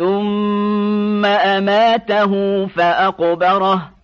ثم أماته فأقبره.